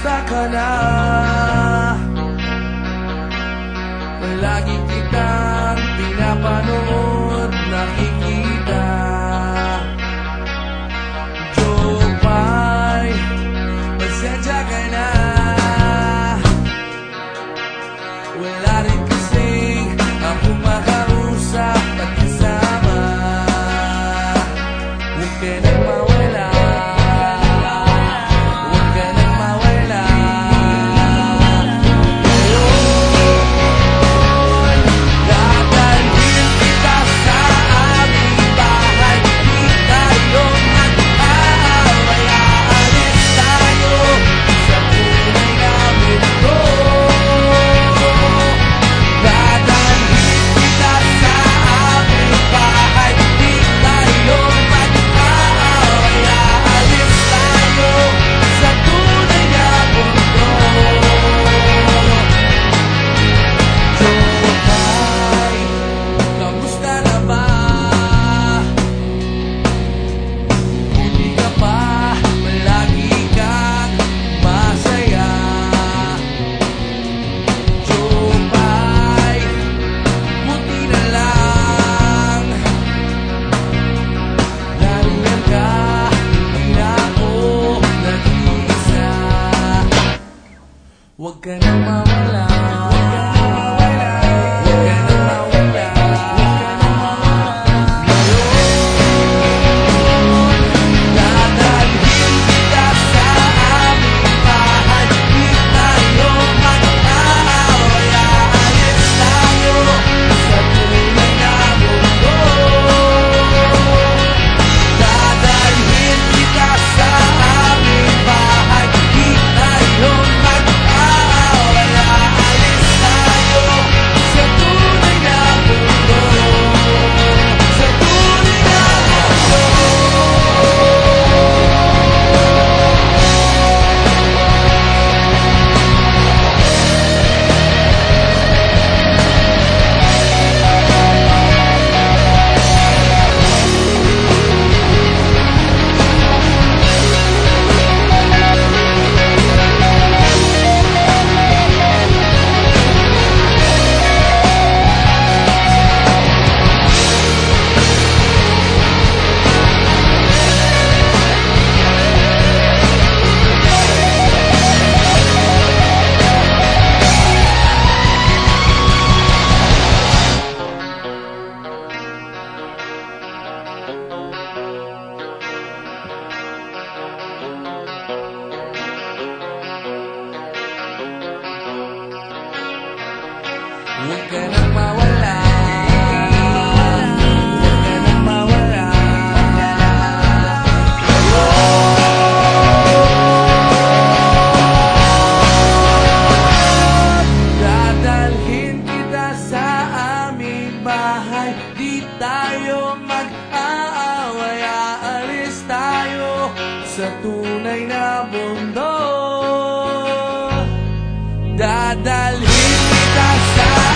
ka na? Palagi kitang pinapanood ka Huwag ka nang mawala. Bahay. Di tayo mag-aaway. Aalis tayo sa tunay na mundo. Dadalhin kita sa